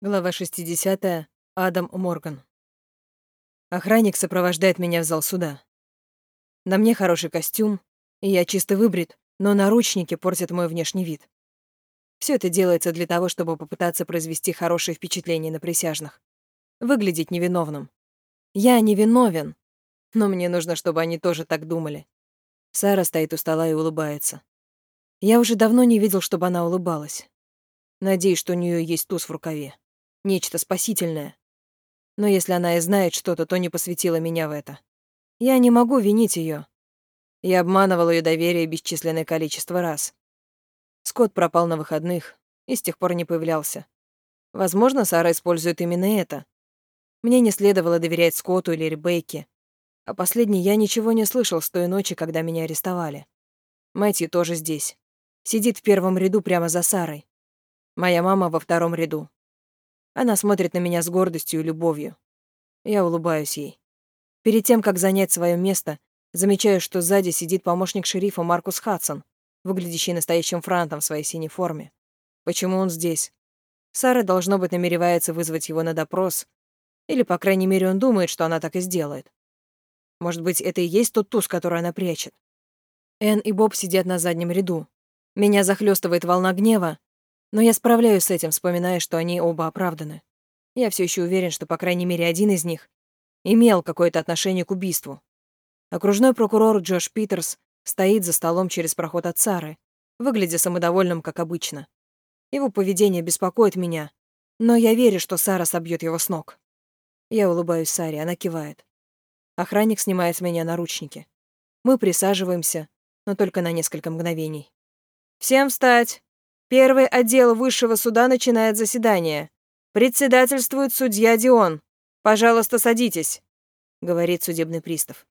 Глава 60. Адам Морган. Охранник сопровождает меня в зал суда. На мне хороший костюм, и я чисто выбрит, но наручники портят мой внешний вид. Все это делается для того, чтобы попытаться произвести хорошее впечатление на присяжных. Выглядеть невиновным. Я невиновен, но мне нужно, чтобы они тоже так думали. Сара стоит у стола и улыбается. Я уже давно не видел, чтобы она улыбалась. Надеюсь, что у нее есть туз в рукаве нечто спасительное. Но если она и знает что-то, то не посвятила меня в это. Я не могу винить ее. Я обманывал ее доверие бесчисленное количество раз. Скотт пропал на выходных и с тех пор не появлялся. Возможно, Сара использует именно это. Мне не следовало доверять Скотту или Ребекке. А последней я ничего не слышал с той ночи, когда меня арестовали. Мэтью тоже здесь. Сидит в первом ряду прямо за Сарой. Моя мама во втором ряду. Она смотрит на меня с гордостью и любовью. Я улыбаюсь ей. Перед тем, как занять свое место, замечаю, что сзади сидит помощник шерифа Маркус Хадсон, выглядящий настоящим франтом в своей синей форме. Почему он здесь? Сара, должно быть, намеревается вызвать его на допрос, или, по крайней мере, он думает, что она так и сделает. Может быть, это и есть тот туз, который она прячет. Энн и Боб сидят на заднем ряду. Меня захлестывает волна гнева, но я справляюсь с этим, вспоминая, что они оба оправданы. Я все еще уверен, что, по крайней мере, один из них имел какое-то отношение к убийству. Окружной прокурор Джош Питерс стоит за столом через проход от Сары, выглядя самодовольным, как обычно. Его поведение беспокоит меня, но я верю, что Сара собьет его с ног. Я улыбаюсь Саре, она кивает. Охранник снимает с меня наручники. Мы присаживаемся, но только на несколько мгновений. «Всем встать!» Первый отдел высшего суда начинает заседание. Председательствует судья Дион. Пожалуйста, садитесь, говорит судебный пристав.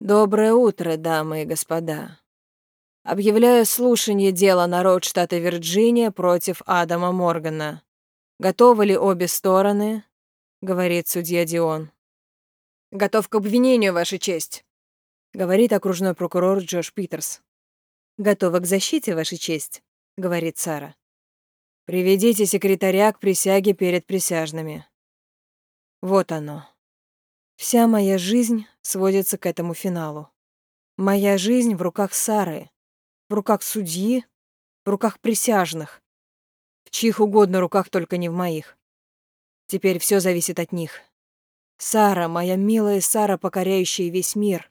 Доброе утро, дамы и господа. Объявляю слушание дела народ штата Вирджиния против Адама Моргана. Готовы ли обе стороны? говорит судья Дион. Готов к обвинению, Ваша честь, говорит окружной прокурор Джош Питерс. Готова к защите, Ваша честь, — говорит Сара. «Приведите секретаря к присяге перед присяжными». Вот оно. Вся моя жизнь сводится к этому финалу. Моя жизнь в руках Сары, в руках судьи, в руках присяжных, в чьих угодно руках, только не в моих. Теперь все зависит от них. Сара, моя милая Сара, покоряющая весь мир.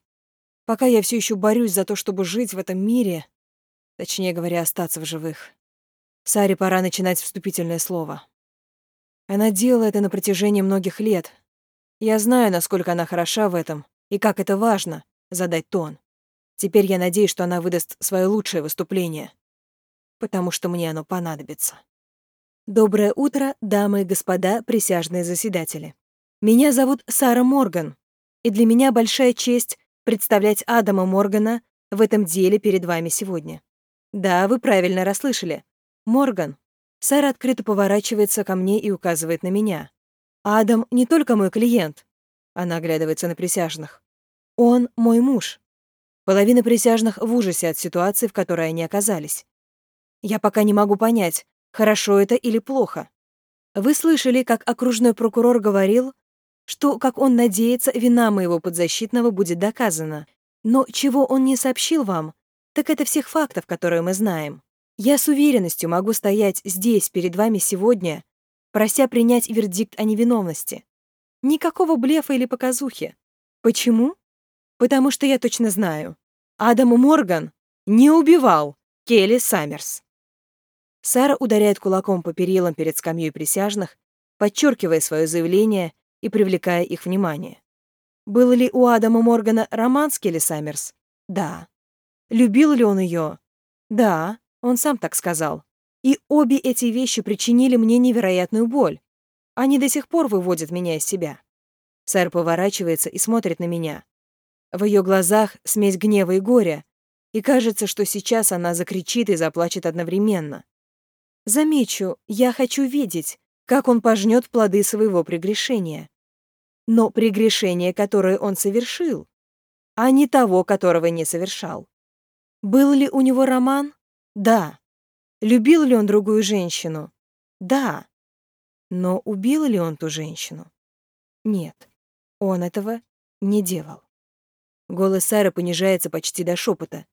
Пока я все еще борюсь за то, чтобы жить в этом мире, Точнее говоря, остаться в живых. Саре пора начинать вступительное слово. Она делала это на протяжении многих лет. Я знаю, насколько она хороша в этом, и как это важно — задать тон. Теперь я надеюсь, что она выдаст свое лучшее выступление, потому что мне оно понадобится. Доброе утро, дамы и господа присяжные заседатели. Меня зовут Сара Морган, и для меня большая честь представлять Адама Моргана в этом деле перед вами сегодня. Да, вы правильно расслышали. Морган. Сара открыто поворачивается ко мне и указывает на меня. Адам не только мой клиент. Она оглядывается на присяжных. Он мой муж. Половина присяжных в ужасе от ситуации, в которой они оказались. Я пока не могу понять, хорошо это или плохо. Вы слышали, как окружной прокурор говорил, что, как он надеется, вина моего подзащитного будет доказана. Но чего он не сообщил вам, так это всех фактов, которые мы знаем. Я с уверенностью могу стоять здесь перед вами сегодня, прося принять вердикт о невиновности. Никакого блефа или показухи. Почему? Потому что я точно знаю. Адам Морган не убивал Келли Саммерс. Сара ударяет кулаком по перилам перед скамьей присяжных, подчеркивая свое заявление и привлекая их внимание. Был ли у Адама Моргана роман с Келли Саммерс? Да. Любил ли он ее? Да, он сам так сказал. И обе эти вещи причинили мне невероятную боль. Они до сих пор выводят меня из себя. Сэр поворачивается и смотрит на меня. В ее глазах смесь гнева и горя, и кажется, что сейчас она закричит и заплачет одновременно. Замечу, я хочу видеть, как он пожнет плоды своего прегрешения. Но прегрешение, которое он совершил, а не того, которого не совершал. Был ли у него роман? Да. Любил ли он другую женщину? Да. Но убил ли он ту женщину? Нет, он этого не делал. Голос Сары понижается почти до шепота.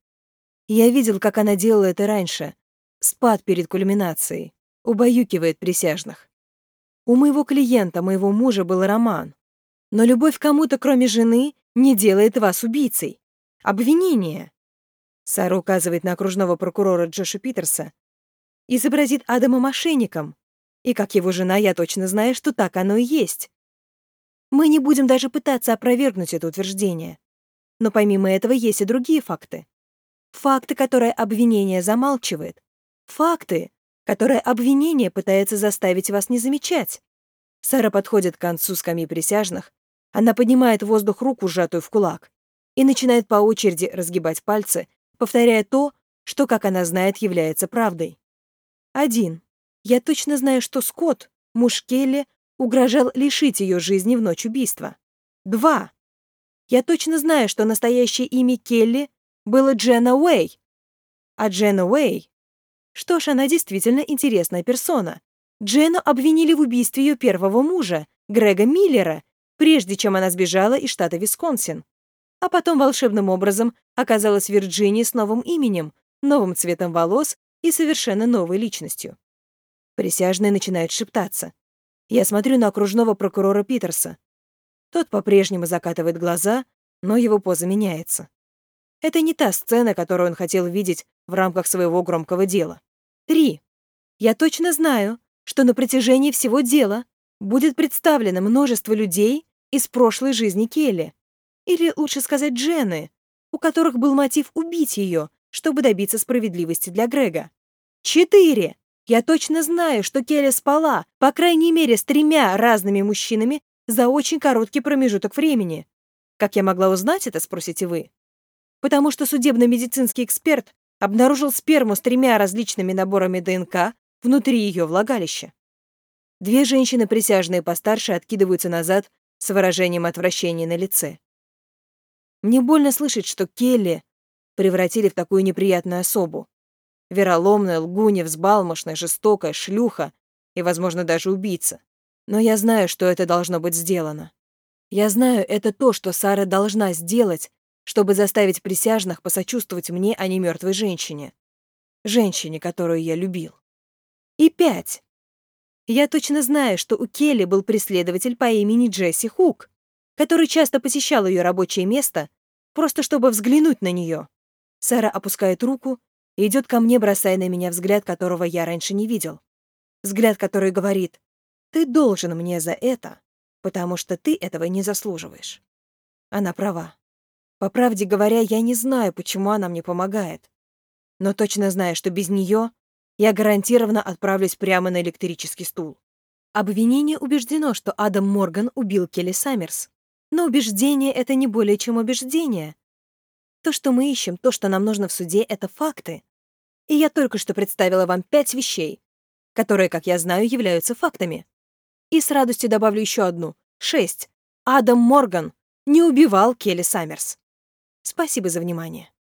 Я видел, как она делала это раньше. Спад перед кульминацией. Убаюкивает присяжных. У моего клиента, моего мужа, был роман. Но любовь кому-то, кроме жены, не делает вас убийцей. Обвинение. Сара указывает на окружного прокурора Джоша Питерса. Изобразит Адама мошенником. И как его жена, я точно знаю, что так оно и есть. Мы не будем даже пытаться опровергнуть это утверждение. Но помимо этого есть и другие факты. Факты, которые обвинение замалчивает. Факты, которые обвинение пытается заставить вас не замечать. Сара подходит к концу скамьи присяжных. Она поднимает в воздух руку, сжатую в кулак, и начинает по очереди разгибать пальцы, повторяя то, что, как она знает, является правдой. Один. Я точно знаю, что Скотт, муж Келли, угрожал лишить ее жизни в ночь убийства. Два. Я точно знаю, что настоящее имя Келли было Дженна Уэй. А Дженна Уэй... Что ж, она действительно интересная персона. Дженну обвинили в убийстве ее первого мужа, Грега Миллера, прежде чем она сбежала из штата Висконсин. А потом волшебным образом оказалась в Вирджинии с новым именем, новым цветом волос и совершенно новой личностью. Присяжные начинают шептаться. Я смотрю на окружного прокурора Питерса. Тот по-прежнему закатывает глаза, но его поза меняется. Это не та сцена, которую он хотел видеть в рамках своего громкого дела. Три. Я точно знаю, что на протяжении всего дела будет представлено множество людей из прошлой жизни Келли. Или, лучше сказать, Джены, у которых был мотив убить ее, чтобы добиться справедливости для Грега. Четыре. Я точно знаю, что Келли спала, по крайней мере, с тремя разными мужчинами за очень короткий промежуток времени. Как я могла узнать это, спросите вы? Потому что судебно-медицинский эксперт обнаружил сперму с тремя различными наборами ДНК внутри ее влагалища. Две женщины, присяжные постарше, откидываются назад с выражением отвращения на лице. Мне больно слышать, что Келли превратили в такую неприятную особу. Вероломная, лгунья, взбалмошная, жестокая, шлюха и, возможно, даже убийца. Но я знаю, что это должно быть сделано. Я знаю, это то, что Сара должна сделать, чтобы заставить присяжных посочувствовать мне, а не мертвой женщине. Женщине, которую я любил. И пять. Я точно знаю, что у Келли был преследователь по имени Джесси Хук, который часто посещал ее рабочее место, просто чтобы взглянуть на нее. Сара опускает руку и идет ко мне, бросая на меня взгляд, которого я раньше не видел. Взгляд, который говорит, «Ты должен мне за это, потому что ты этого не заслуживаешь». Она права. По правде говоря, я не знаю, почему она мне помогает. Но точно знаю, что без нее я гарантированно отправлюсь прямо на электрический стул. Обвинение убеждено, что Адам Морган убил Келли Саммерс. Но убеждение — это не более чем убеждение. То, что мы ищем, то, что нам нужно в суде, — это факты. И я только что представила вам пять вещей, которые, как я знаю, являются фактами. И с радостью добавлю еще одну. Шесть. Адам Морган не убивал Келли Саммерс. Спасибо за внимание.